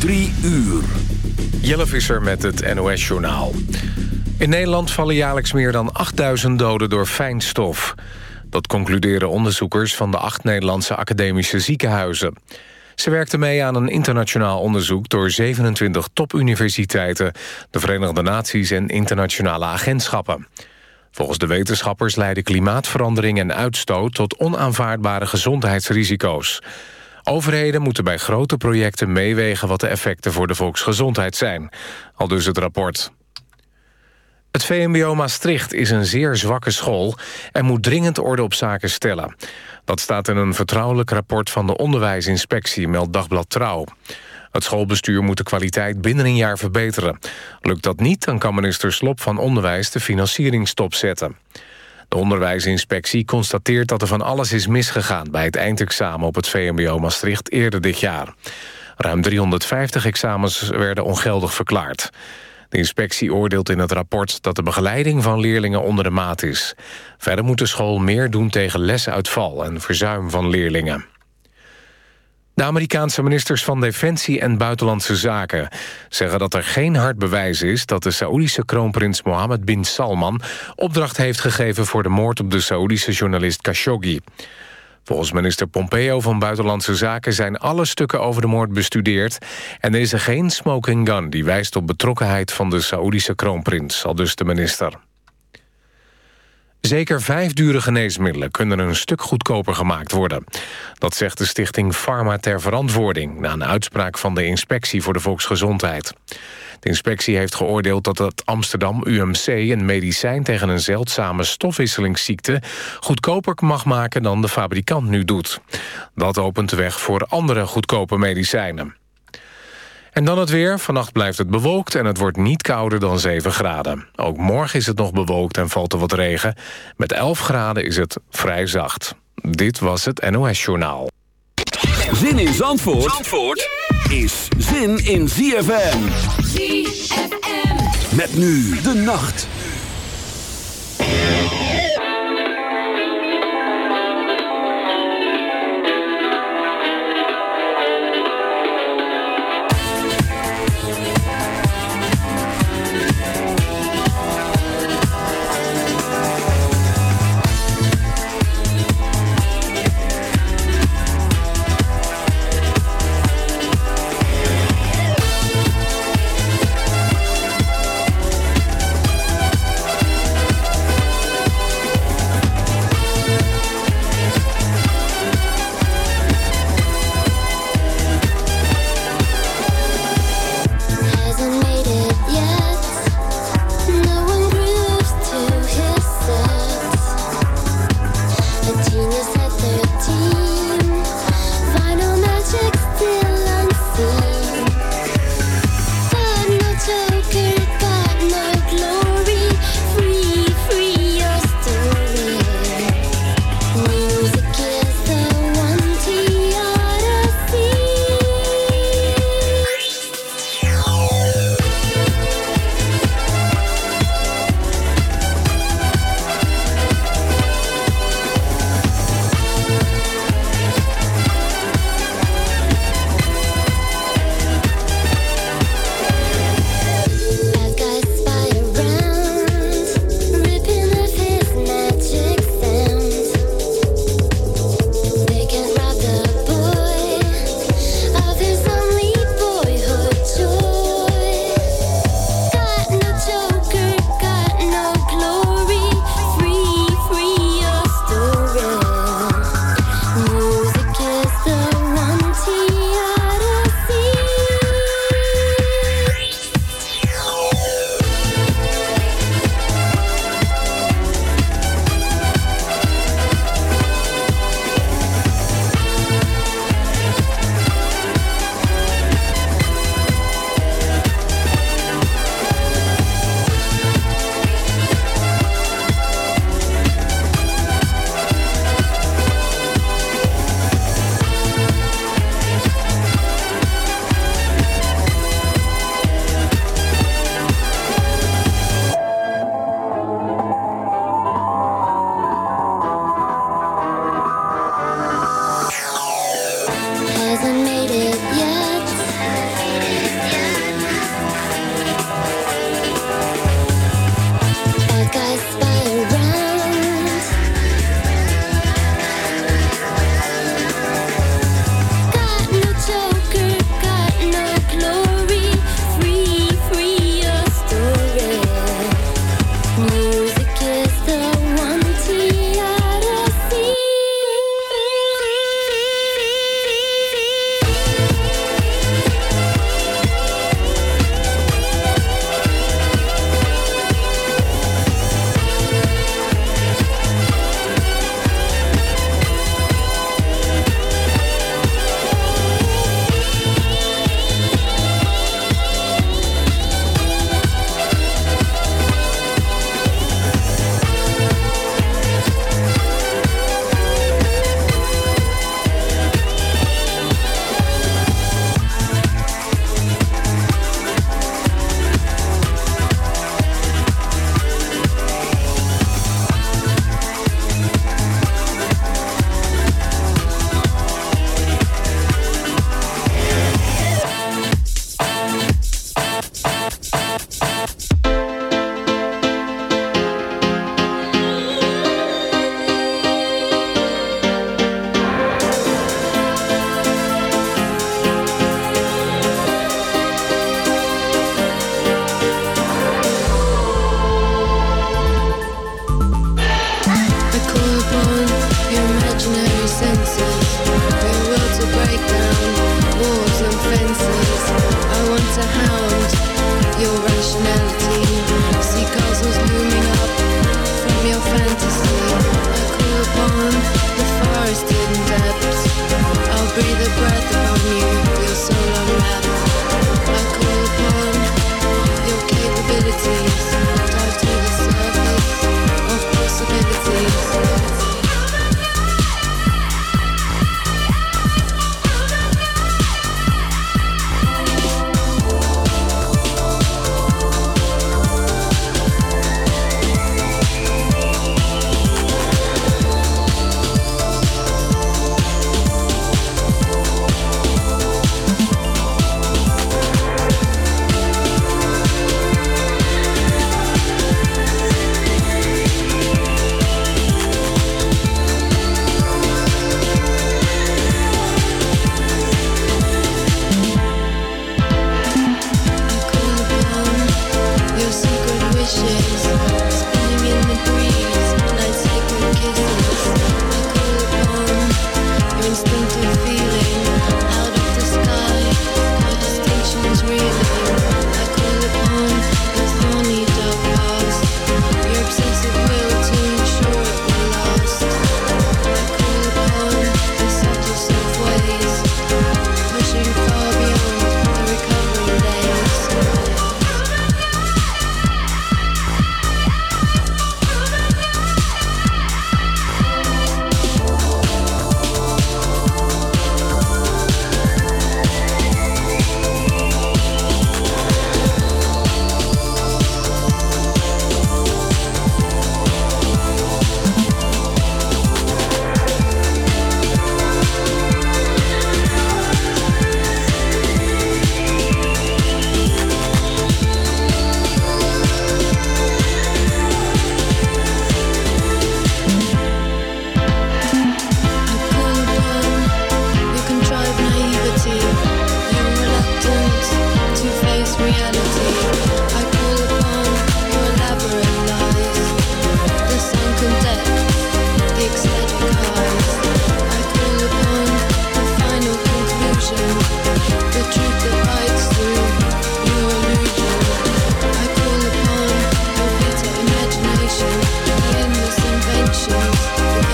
Drie uur. Jelle Visser met het NOS-journaal. In Nederland vallen jaarlijks meer dan 8000 doden door fijnstof. Dat concluderen onderzoekers van de acht Nederlandse academische ziekenhuizen. Ze werkten mee aan een internationaal onderzoek... door 27 topuniversiteiten, de Verenigde Naties... en internationale agentschappen. Volgens de wetenschappers leiden klimaatverandering en uitstoot... tot onaanvaardbare gezondheidsrisico's. Overheden moeten bij grote projecten meewegen... wat de effecten voor de volksgezondheid zijn. Al dus het rapport. Het VMBO Maastricht is een zeer zwakke school... en moet dringend orde op zaken stellen. Dat staat in een vertrouwelijk rapport van de onderwijsinspectie... meldt Dagblad Trouw. Het schoolbestuur moet de kwaliteit binnen een jaar verbeteren. Lukt dat niet, dan kan minister Slop van Onderwijs... de financiering stopzetten. De onderwijsinspectie constateert dat er van alles is misgegaan... bij het eindexamen op het VMBO Maastricht eerder dit jaar. Ruim 350 examens werden ongeldig verklaard. De inspectie oordeelt in het rapport dat de begeleiding van leerlingen onder de maat is. Verder moet de school meer doen tegen lesuitval en verzuim van leerlingen. De Amerikaanse ministers van Defensie en Buitenlandse Zaken zeggen dat er geen hard bewijs is dat de Saoedische kroonprins Mohammed bin Salman opdracht heeft gegeven voor de moord op de Saoedische journalist Khashoggi. Volgens minister Pompeo van Buitenlandse Zaken zijn alle stukken over de moord bestudeerd en er is er geen smoking gun die wijst op betrokkenheid van de Saoedische kroonprins, al dus de minister. Zeker vijf dure geneesmiddelen kunnen een stuk goedkoper gemaakt worden. Dat zegt de stichting Pharma ter Verantwoording... na een uitspraak van de Inspectie voor de Volksgezondheid. De inspectie heeft geoordeeld dat het Amsterdam UMC... een medicijn tegen een zeldzame stofwisselingsziekte... goedkoper mag maken dan de fabrikant nu doet. Dat opent de weg voor andere goedkope medicijnen. En dan het weer. Vannacht blijft het bewolkt en het wordt niet kouder dan 7 graden. Ook morgen is het nog bewolkt en valt er wat regen. Met 11 graden is het vrij zacht. Dit was het NOS Journaal. Zin in Zandvoort, Zandvoort is zin in ZFM. ZFM. Met nu de nacht.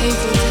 Thank you.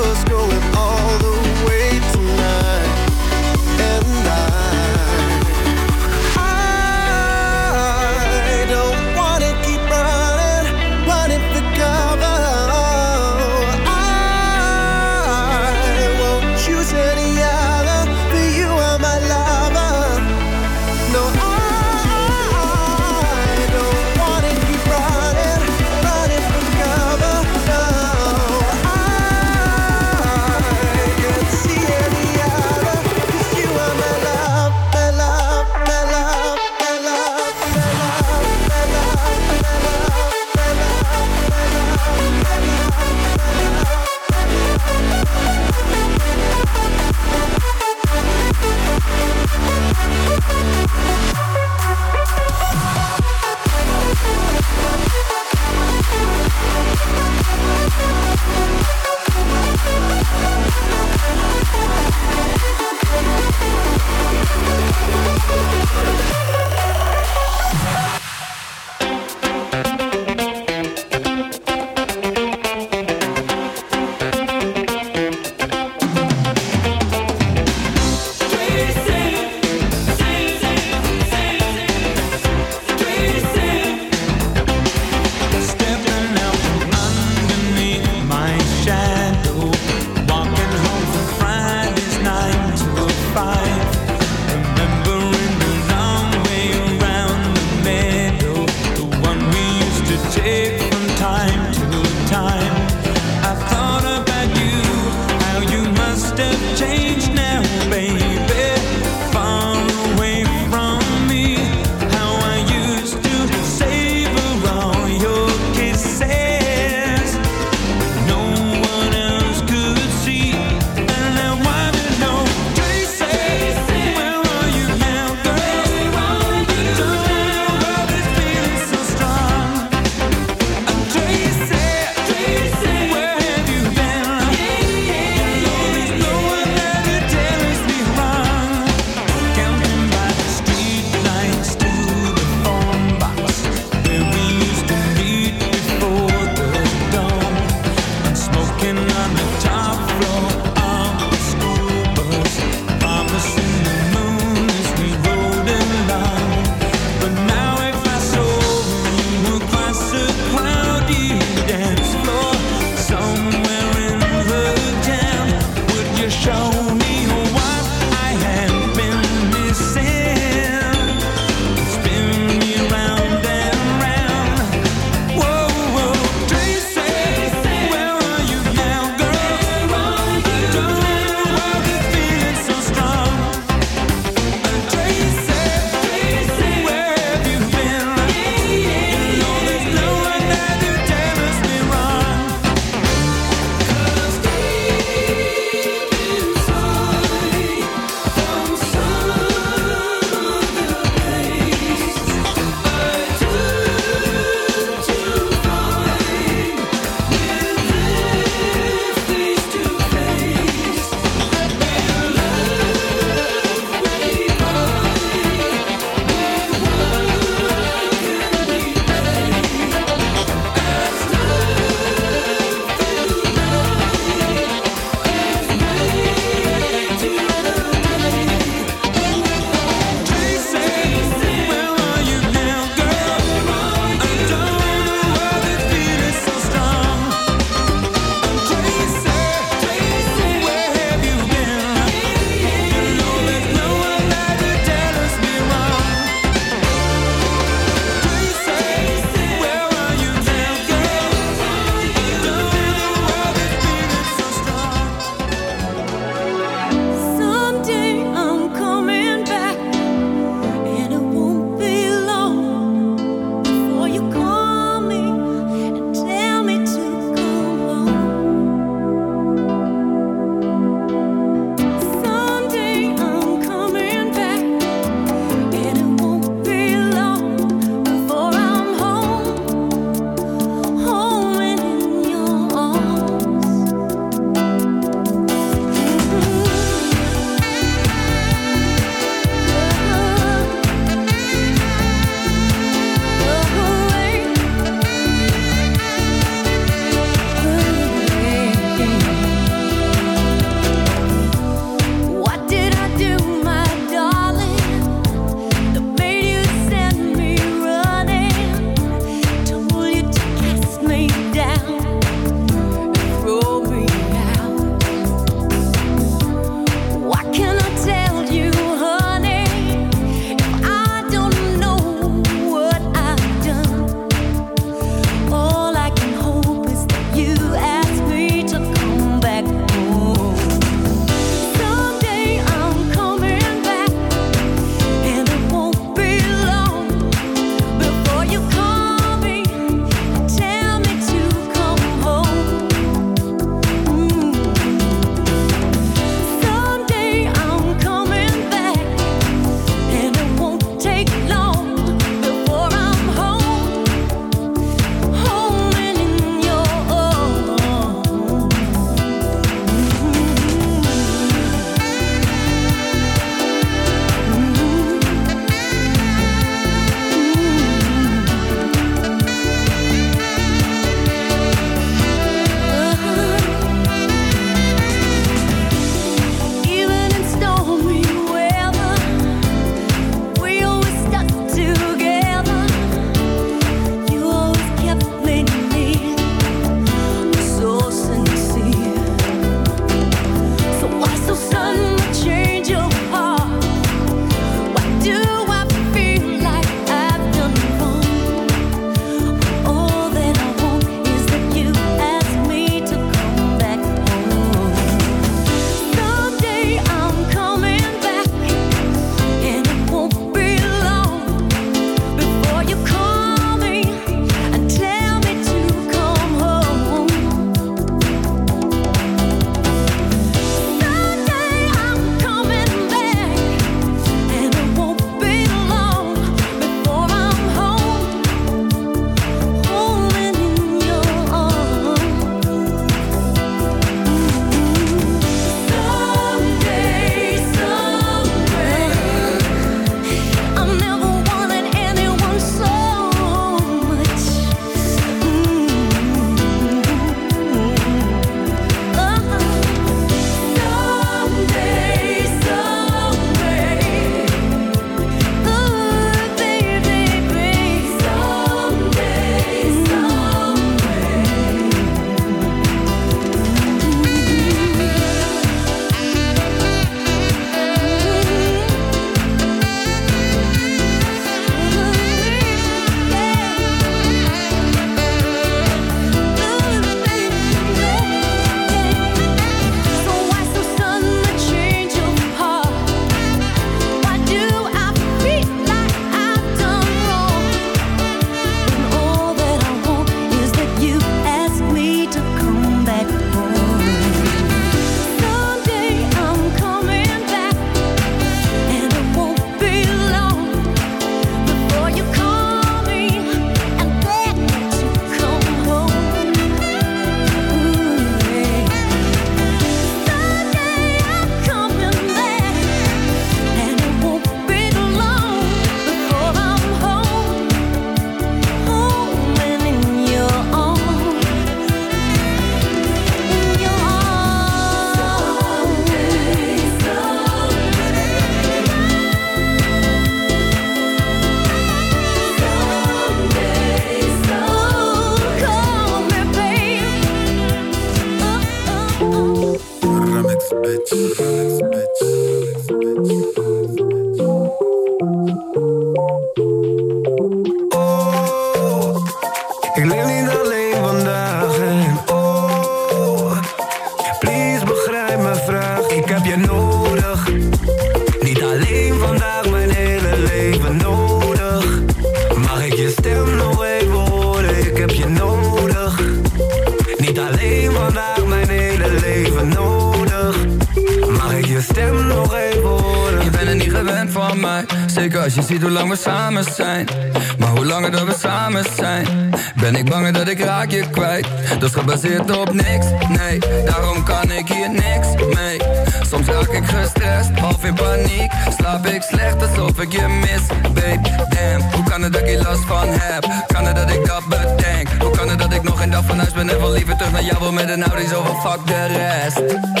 Naar jou wil met een Audi Zo van fuck de rest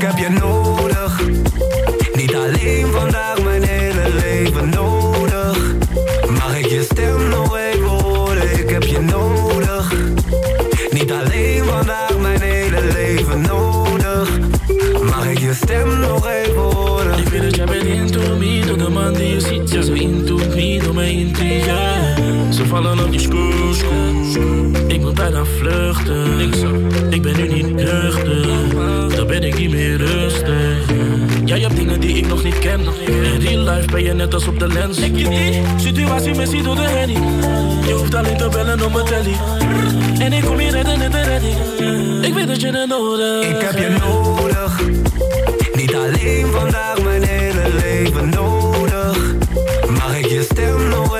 ik heb je nodig. Niet alleen vandaag, mijn hele leven nodig. Mag ik je stem nog even horen, ik heb je nodig. Niet alleen vandaag, mijn hele leven nodig. Mag ik je stem nog even horen? Ik weet dat jij bent into me, door de man die je ziet, ja zo into me, door mijn intrigue. Ze vallen op die screw, Ik moet bijna vluchten. Ik ben nu niet nuchter, ben ik niet meer rustig. Jij hebt dingen die ik nog niet ken. In real life ben je net als op de lens. Ik je die situatie missie door de handy. Je hoeft alleen te bellen op mijn telly. En ik kom je redden net de redding. Ik weet dat je het nodig Ik heb je nodig Niet alleen vandaag, mijn hele leven nodig Mag ik je stem nog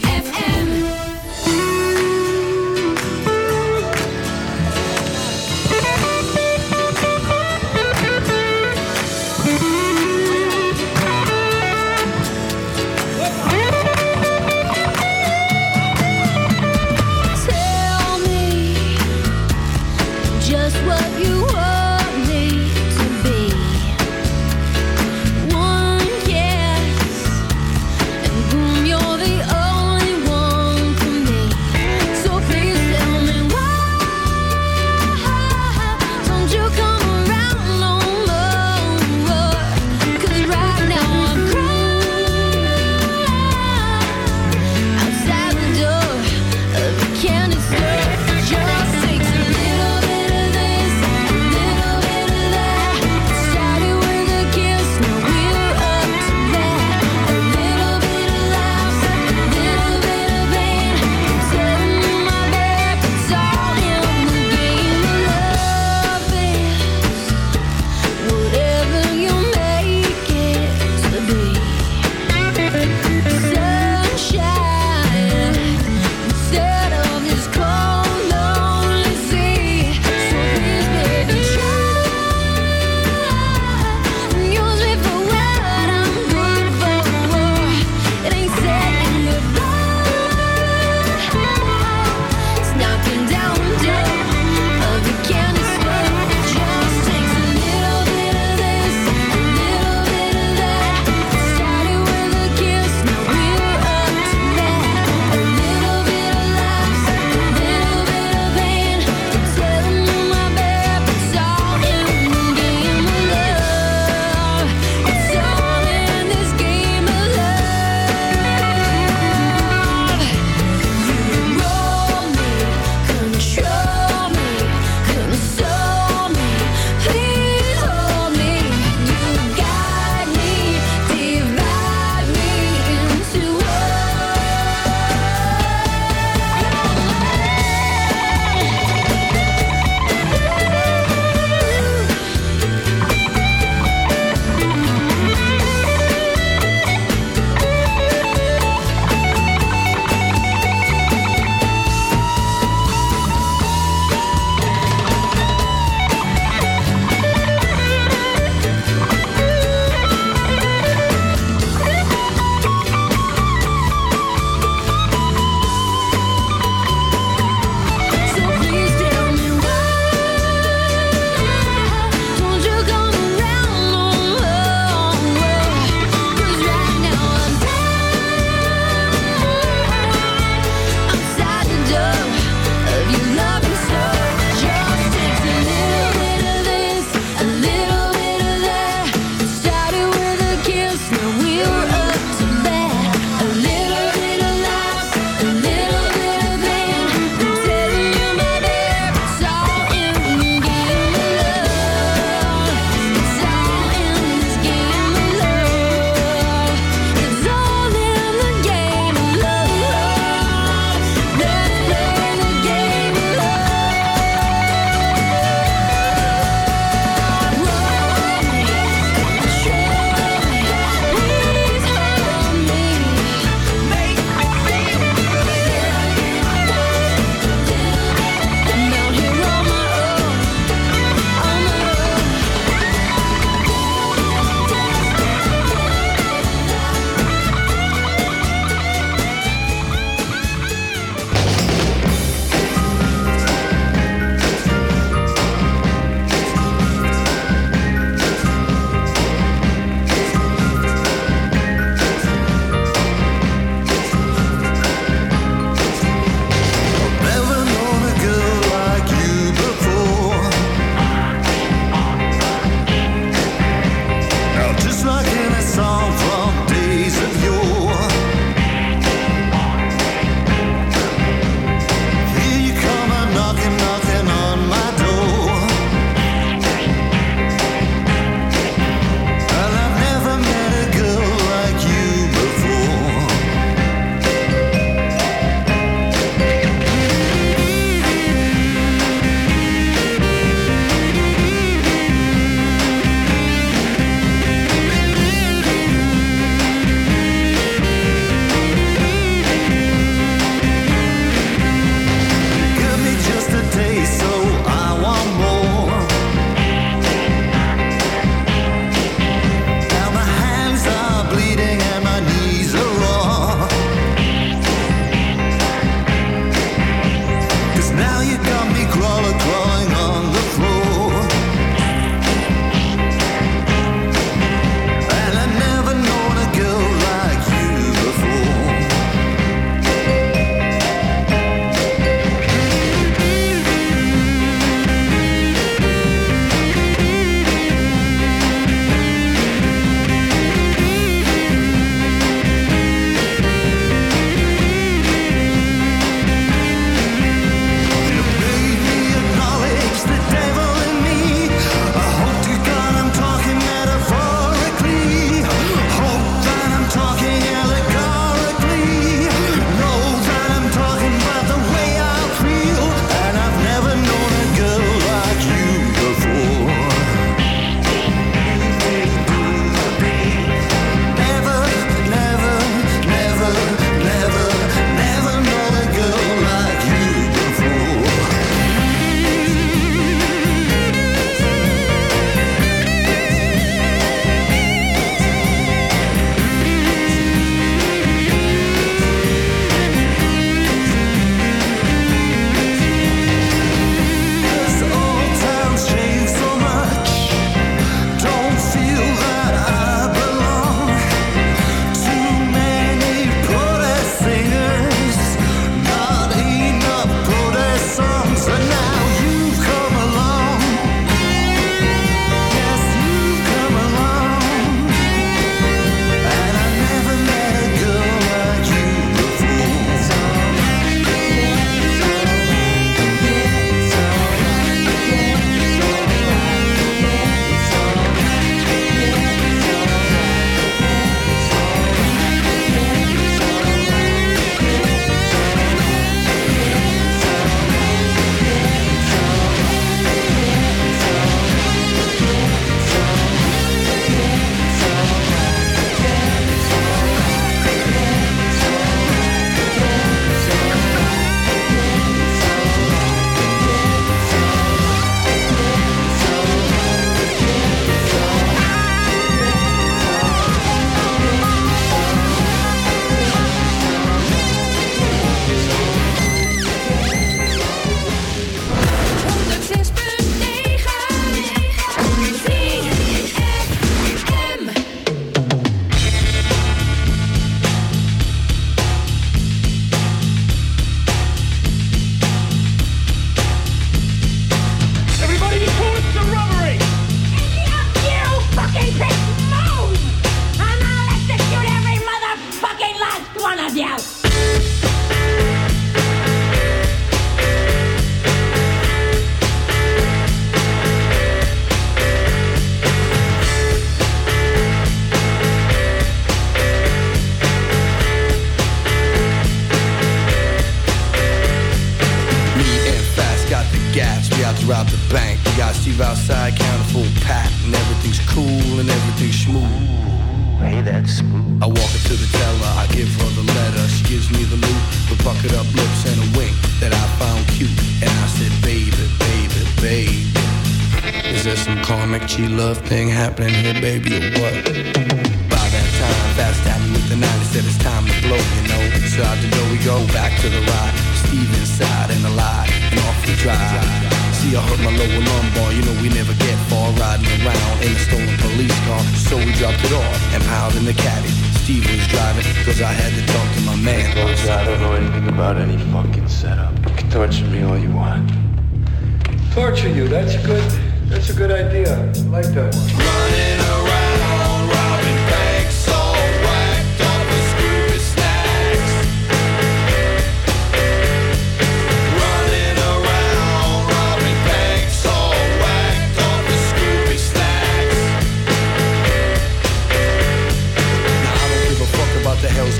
like that one.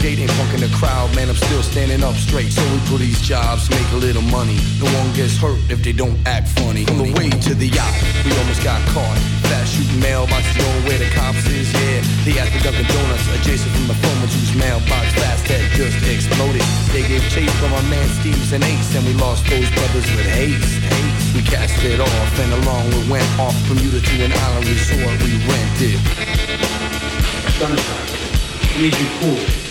skating, punking the crowd, man, I'm still standing up straight. So we put these jobs, make a little money. No one gets hurt if they don't act funny. On the way to the yacht, we almost got caught. Fast shooting mailboxes, knowing where the cops is, yeah. They at the Dunkin' Donuts, adjacent from the former juice mailbox. Fast that just exploded. They gave chase from our man Steve's and Ace, and we lost those brothers with haste. haste. We cast it off, and along we went off from Utah to an island resort we rented. Sunshine, I need you cool.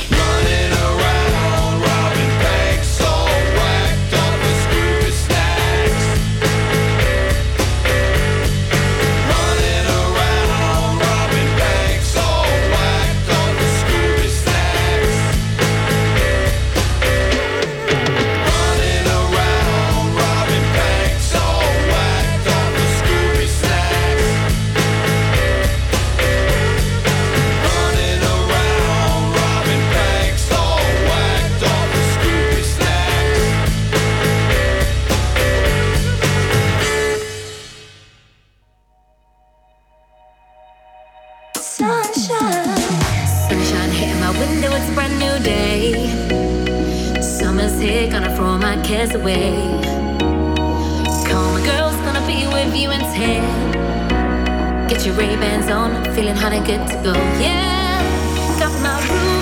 to go. Yeah, got my room.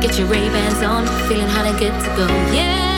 Get your Ray-Bans on, feeling hot and good to go, yeah.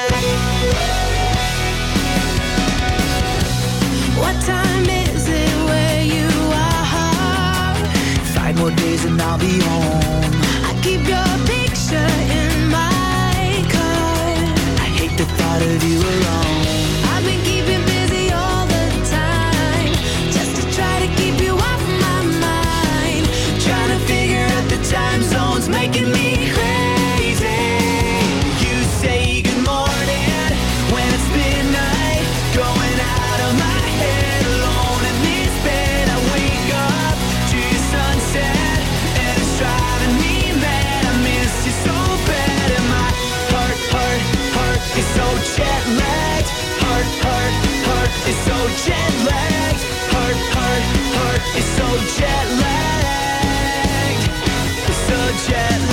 days and I'll be home. I keep your picture in my car. I hate the thought of you alone. I've been keeping busy all the time, just to try to keep you off my mind. Trying to figure out the time zones, making me. is so jet lagged. Heart, heart, heart is so jet lagged. So jet lagged.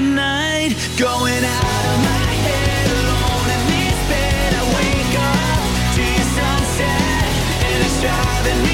midnight going out of my head alone. In this bed I wake up to your sunset and it's driving me